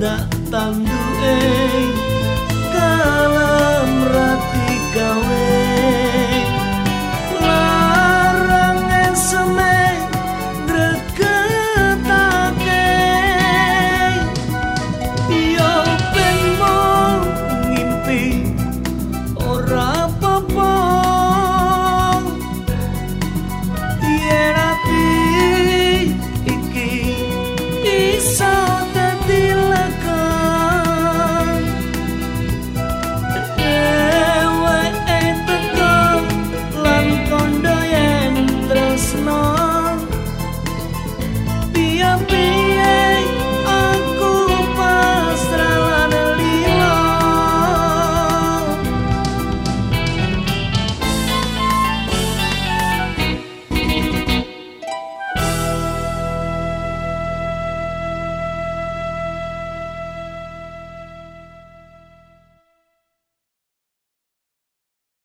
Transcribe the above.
dak tam